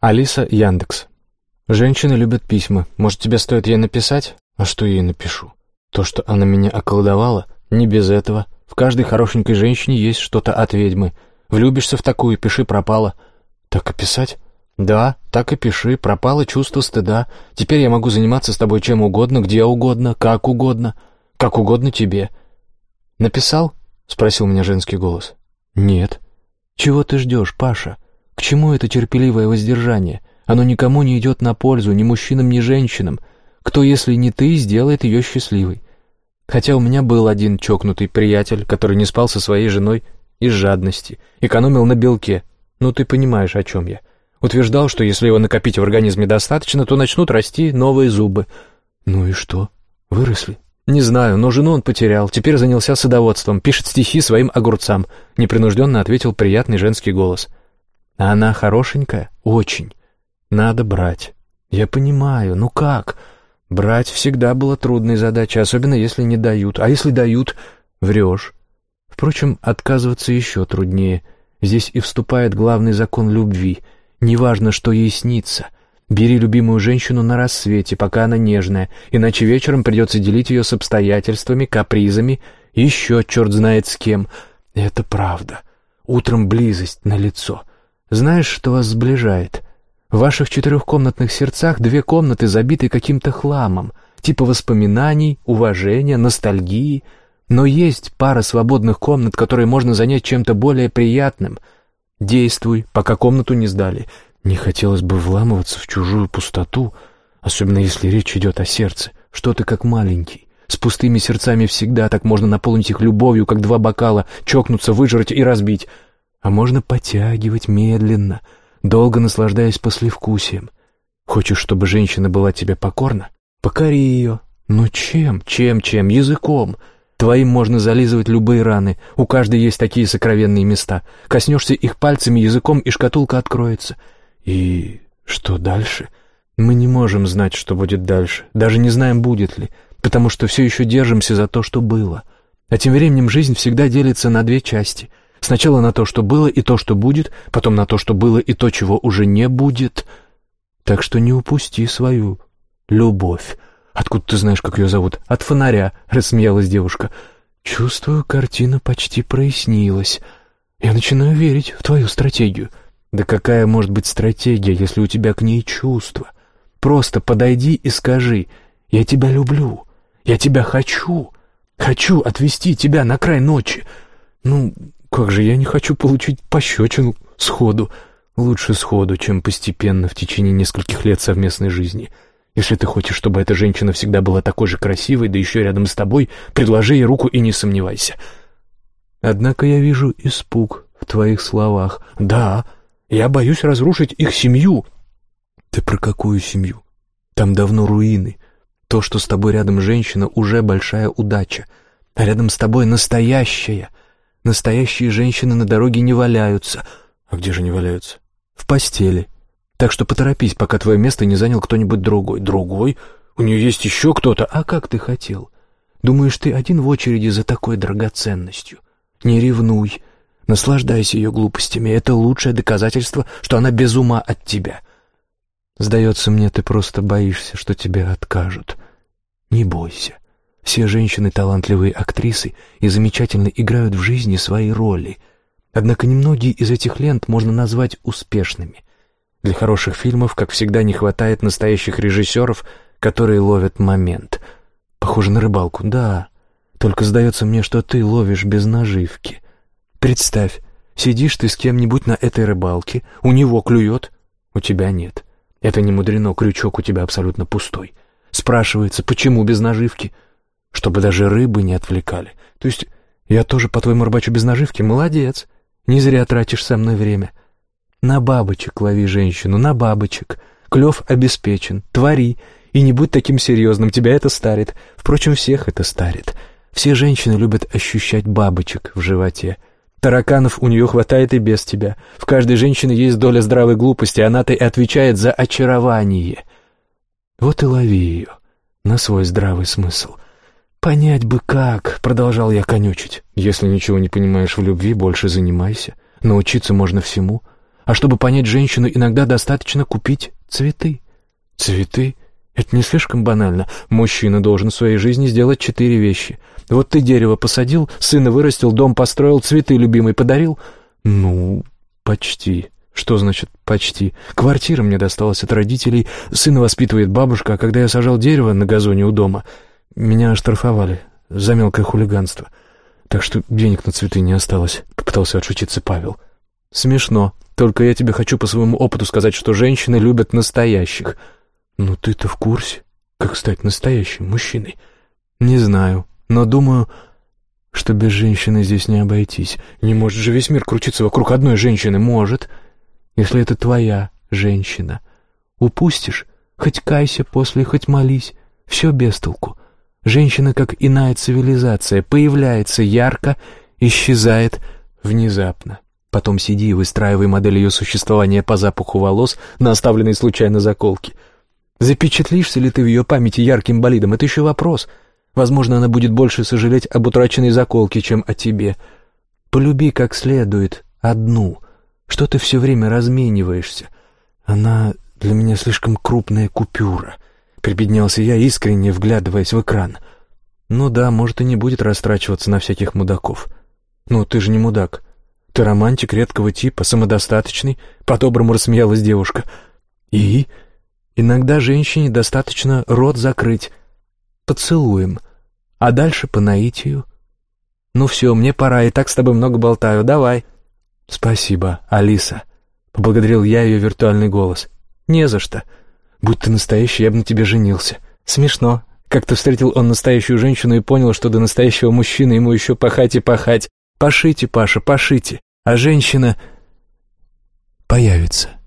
Алиса Яндекс. Женщины любят письма. Может, тебе стоит ей написать? А что ей напишу? То, что она меня околдовала? Не без этого. В каждой хорошенькой женщине есть что-то от ведьмы. Влюбишься в такую, пиши пропало. Так и писать? Да, так и пиши. Пропало чувство стыда. Теперь я могу заниматься с тобой чем угодно, где угодно, как угодно. Как угодно тебе. Написал? Спросил меня женский голос. Нет. Чего ты ждешь, Паша? К чему это терпеливое воздержание? Оно никому не идет на пользу, ни мужчинам, ни женщинам. Кто, если не ты, сделает ее счастливой? Хотя у меня был один чокнутый приятель, который не спал со своей женой из жадности, экономил на белке. Ну, ты понимаешь, о чем я. Утверждал, что если его накопить в организме достаточно, то начнут расти новые зубы. Ну и что? Выросли? Не знаю, но жену он потерял, теперь занялся садоводством, пишет стихи своим огурцам. Непринужденно ответил приятный женский голос. А она хорошенькая? Очень. Надо брать. Я понимаю, ну как? Брать всегда была трудной задачей, особенно если не дают. А если дают, врешь. Впрочем, отказываться еще труднее. Здесь и вступает главный закон любви. Неважно, что ей снится. Бери любимую женщину на рассвете, пока она нежная, иначе вечером придется делить ее с обстоятельствами, капризами, еще черт знает с кем. Это правда. Утром близость на лицо. Знаешь, что вас сближает? В ваших четырехкомнатных сердцах две комнаты забиты каким-то хламом, типа воспоминаний, уважения, ностальгии. Но есть пара свободных комнат, которые можно занять чем-то более приятным. Действуй, пока комнату не сдали. Не хотелось бы вламываться в чужую пустоту, особенно если речь идет о сердце, что ты как маленький. С пустыми сердцами всегда так можно наполнить их любовью, как два бокала, чокнуться, выжрать и разбить. А можно подтягивать медленно — долго наслаждаясь послевкусием. Хочешь, чтобы женщина была тебе покорна? Покори ее. Ну чем, чем, чем? Языком. Твоим можно зализывать любые раны. У каждой есть такие сокровенные места. Коснешься их пальцами, языком, и шкатулка откроется. И что дальше? Мы не можем знать, что будет дальше. Даже не знаем, будет ли. Потому что все еще держимся за то, что было. А тем временем жизнь всегда делится на две части — Сначала на то, что было и то, что будет, потом на то, что было и то, чего уже не будет. Так что не упусти свою любовь. Откуда ты знаешь, как ее зовут? От фонаря, рассмеялась девушка. Чувствую, картина почти прояснилась. Я начинаю верить в твою стратегию. Да какая может быть стратегия, если у тебя к ней чувства? Просто подойди и скажи «Я тебя люблю, я тебя хочу, хочу отвезти тебя на край ночи». Ну, как же я не хочу получить пощечину сходу. Лучше сходу, чем постепенно в течение нескольких лет совместной жизни. Если ты хочешь, чтобы эта женщина всегда была такой же красивой, да еще рядом с тобой, предложи ей руку и не сомневайся. Однако я вижу испуг в твоих словах. Да, я боюсь разрушить их семью. Ты про какую семью? Там давно руины. То, что с тобой рядом женщина, уже большая удача. А рядом с тобой настоящая, Настоящие женщины на дороге не валяются. А где же не валяются? В постели. Так что поторопись, пока твое место не занял кто-нибудь другой. Другой? У нее есть еще кто-то. А как ты хотел? Думаешь, ты один в очереди за такой драгоценностью? Не ревнуй. Наслаждайся ее глупостями. Это лучшее доказательство, что она без ума от тебя. Сдается мне, ты просто боишься, что тебя откажут. Не бойся. Все женщины талантливые актрисы и замечательно играют в жизни свои роли. Однако немногие из этих лент можно назвать успешными. Для хороших фильмов, как всегда, не хватает настоящих режиссеров, которые ловят момент. Похоже на рыбалку, да. Только сдается мне, что ты ловишь без наживки. Представь, сидишь ты с кем-нибудь на этой рыбалке, у него клюет, у тебя нет. Это не мудрено, крючок у тебя абсолютно пустой. Спрашивается, почему без наживки — чтобы даже рыбы не отвлекали. То есть я тоже, по-твоему, рыбачу без наживки? Молодец. Не зря тратишь со мной время. На бабочек лови женщину, на бабочек. Клев обеспечен. Твори. И не будь таким серьезным, тебя это старит. Впрочем, всех это старит. Все женщины любят ощущать бабочек в животе. Тараканов у нее хватает и без тебя. В каждой женщине есть доля здравой глупости, она-то и отвечает за очарование. Вот и лови ее на свой здравый смысл — «Понять бы как», — продолжал я конючить. «Если ничего не понимаешь в любви, больше занимайся. Научиться можно всему. А чтобы понять женщину, иногда достаточно купить цветы. Цветы? Это не слишком банально. Мужчина должен в своей жизни сделать четыре вещи. Вот ты дерево посадил, сына вырастил, дом построил, цветы любимый подарил. Ну, почти. Что значит «почти»? Квартира мне досталась от родителей, сына воспитывает бабушка, а когда я сажал дерево на газоне у дома, меня оштрафовали за мелкое хулиганство. Так что денег на цветы не осталось, попытался отшутиться Павел. Смешно, только я тебе хочу по своему опыту сказать, что женщины любят настоящих. Ну ты-то в курсе, как стать настоящим мужчиной? Не знаю, но думаю, что без женщины здесь не обойтись. Не может же весь мир крутиться вокруг одной женщины. Может если это твоя женщина. Упустишь, хоть кайся после, хоть молись, все без толку. Женщина, как иная цивилизация, появляется ярко, исчезает внезапно. Потом сиди и выстраивай модель ее существования по запаху волос на оставленной случайно заколке. Запечатлишься ли ты в ее памяти ярким болидом, это еще вопрос. Возможно, она будет больше сожалеть об утраченной заколке, чем о тебе. Полюби как следует одну — что ты все время размениваешься? Она для меня слишком крупная купюра. Прибеднялся я, искренне вглядываясь в экран. Ну да, может и не будет растрачиваться на всяких мудаков. Ну, ты же не мудак. Ты романтик редкого типа, самодостаточный, по-доброму рассмеялась девушка. И? Иногда женщине достаточно рот закрыть. Поцелуем. А дальше по наитию. Ну все, мне пора, и так с тобой много болтаю. Давай. «Спасибо, Алиса», — поблагодарил я ее виртуальный голос. «Не за что. Будь ты настоящий, я бы на тебе женился. Смешно. Как-то встретил он настоящую женщину и понял, что до настоящего мужчины ему еще пахать и пахать. Пошите, Паша, пошите. А женщина появится».